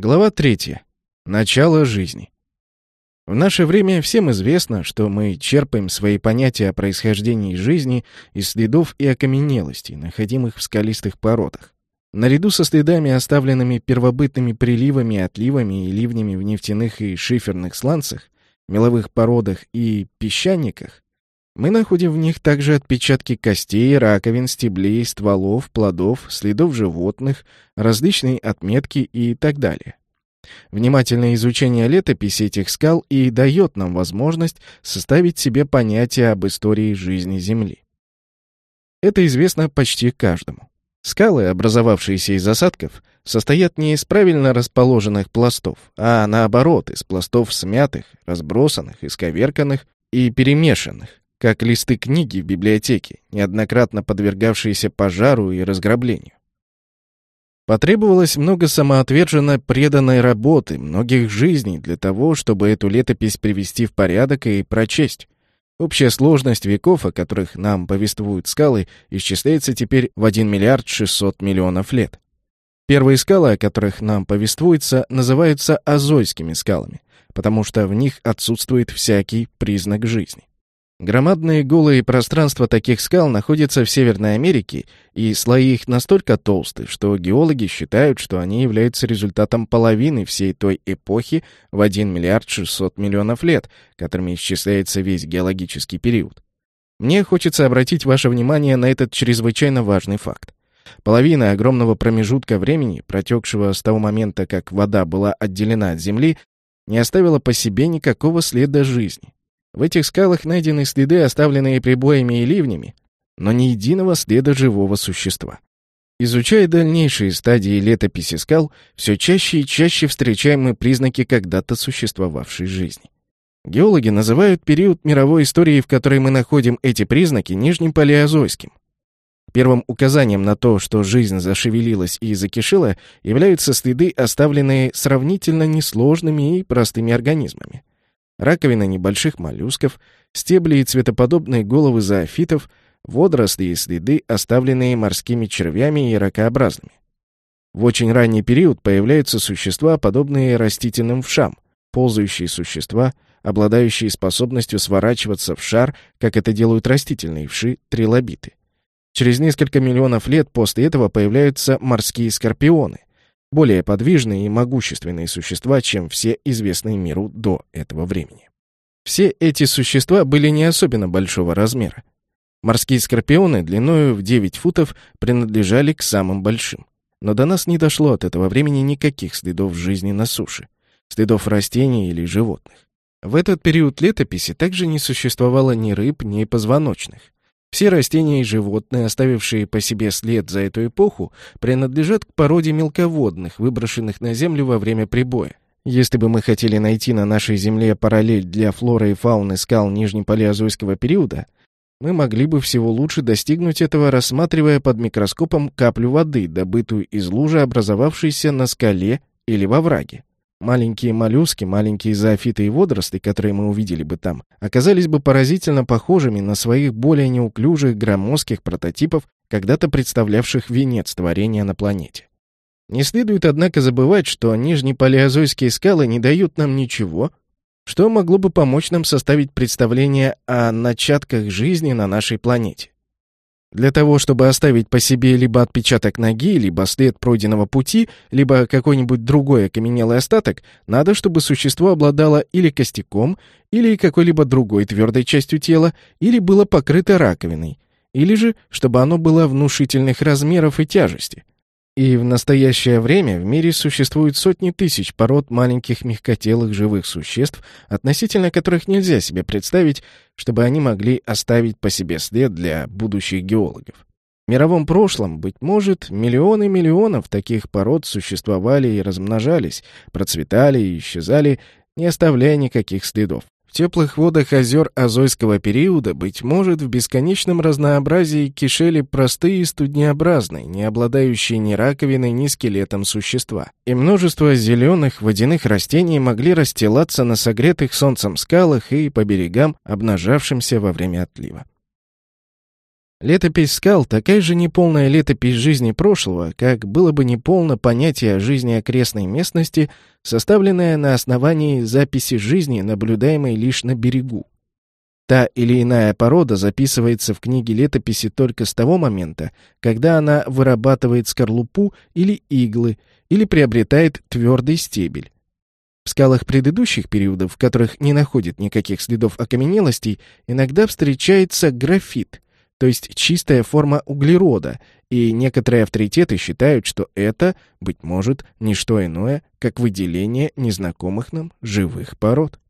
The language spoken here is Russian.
Глава 3. Начало жизни. В наше время всем известно, что мы черпаем свои понятия о происхождении жизни из следов и окаменелостей, находимых в скалистых породах. Наряду со следами, оставленными первобытными приливами, отливами и ливнями в нефтяных и шиферных сланцах, меловых породах и песчаниках, мы находим в них также отпечатки костей, раковин, стеблей, стволов, плодов, следов животных, различные отметки и так далее. Внимательное изучение летописи этих скал и дает нам возможность составить себе понятие об истории жизни Земли. Это известно почти каждому. Скалы, образовавшиеся из осадков, состоят не из правильно расположенных пластов, а наоборот, из пластов смятых, разбросанных, исковерканных и перемешанных, как листы книги в библиотеке, неоднократно подвергавшиеся пожару и разграблению. Потребовалось много самоотверженно преданной работы, многих жизней для того, чтобы эту летопись привести в порядок и прочесть. Общая сложность веков, о которых нам повествуют скалы, исчисляется теперь в 1 миллиард 600 миллионов лет. Первые скалы, о которых нам повествуется, называются азойскими скалами, потому что в них отсутствует всякий признак жизни. Громадные голые пространства таких скал находятся в Северной Америке, и слои их настолько толсты, что геологи считают, что они являются результатом половины всей той эпохи в 1 миллиард 600 миллионов лет, которыми исчисляется весь геологический период. Мне хочется обратить ваше внимание на этот чрезвычайно важный факт. Половина огромного промежутка времени, протекшего с того момента, как вода была отделена от Земли, не оставила по себе никакого следа жизни. В этих скалах найдены следы, оставленные прибоями и ливнями, но ни единого следа живого существа. Изучая дальнейшие стадии летописи скал, все чаще и чаще встречаем мы признаки когда-то существовавшей жизни. Геологи называют период мировой истории, в которой мы находим эти признаки, Нижним Палеозойским. Первым указанием на то, что жизнь зашевелилась и закишила, являются следы, оставленные сравнительно несложными и простыми организмами раковины небольших моллюсков, стебли и цветоподобные головы зоофитов, водоросли и следы, оставленные морскими червями и ракообразными. В очень ранний период появляются существа, подобные растительным вшам, ползающие существа, обладающие способностью сворачиваться в шар, как это делают растительные вши, трилобиты. Через несколько миллионов лет после этого появляются морские скорпионы, более подвижные и могущественные существа, чем все известные миру до этого времени. Все эти существа были не особенно большого размера. Морские скорпионы длиною в 9 футов принадлежали к самым большим. Но до нас не дошло от этого времени никаких следов жизни на суше, следов растений или животных. В этот период летописи также не существовало ни рыб, ни позвоночных. Все растения и животные, оставившие по себе след за эту эпоху, принадлежат к породе мелководных, выброшенных на Землю во время прибоя. Если бы мы хотели найти на нашей Земле параллель для флоры и фауны скал Нижнепалеозойского периода, мы могли бы всего лучше достигнуть этого, рассматривая под микроскопом каплю воды, добытую из лужи, образовавшейся на скале или во враге. Маленькие моллюски, маленькие зоофиты и водоросли, которые мы увидели бы там, оказались бы поразительно похожими на своих более неуклюжих громоздких прототипов, когда-то представлявших венец творения на планете. Не следует, однако, забывать, что нижнепалеозойские скалы не дают нам ничего, что могло бы помочь нам составить представление о начатках жизни на нашей планете. Для того, чтобы оставить по себе либо отпечаток ноги, либо след пройденного пути, либо какой-нибудь другой окаменелый остаток, надо, чтобы существо обладало или костяком, или какой-либо другой твердой частью тела, или было покрыто раковиной, или же, чтобы оно было внушительных размеров и тяжести. И в настоящее время в мире существуют сотни тысяч пород маленьких мягкотелых живых существ, относительно которых нельзя себе представить, чтобы они могли оставить по себе след для будущих геологов. В мировом прошлом, быть может, миллионы миллионов таких пород существовали и размножались, процветали и исчезали, не оставляя никаких следов. Теплых водах озер Азойского периода, быть может, в бесконечном разнообразии кишели простые студнеобразные, не обладающие ни раковиной, ни скелетом существа. И множество зеленых водяных растений могли расстилаться на согретых солнцем скалах и по берегам, обнажавшимся во время отлива. Летопись скал — такая же неполная летопись жизни прошлого, как было бы неполно понятие о жизни окрестной местности, составленное на основании записи жизни, наблюдаемой лишь на берегу. Та или иная порода записывается в книге летописи только с того момента, когда она вырабатывает скорлупу или иглы, или приобретает твердый стебель. В скалах предыдущих периодов, в которых не находит никаких следов окаменелостей, иногда встречается графит — то есть чистая форма углерода, и некоторые авторитеты считают, что это, быть может, не что иное, как выделение незнакомых нам живых пород.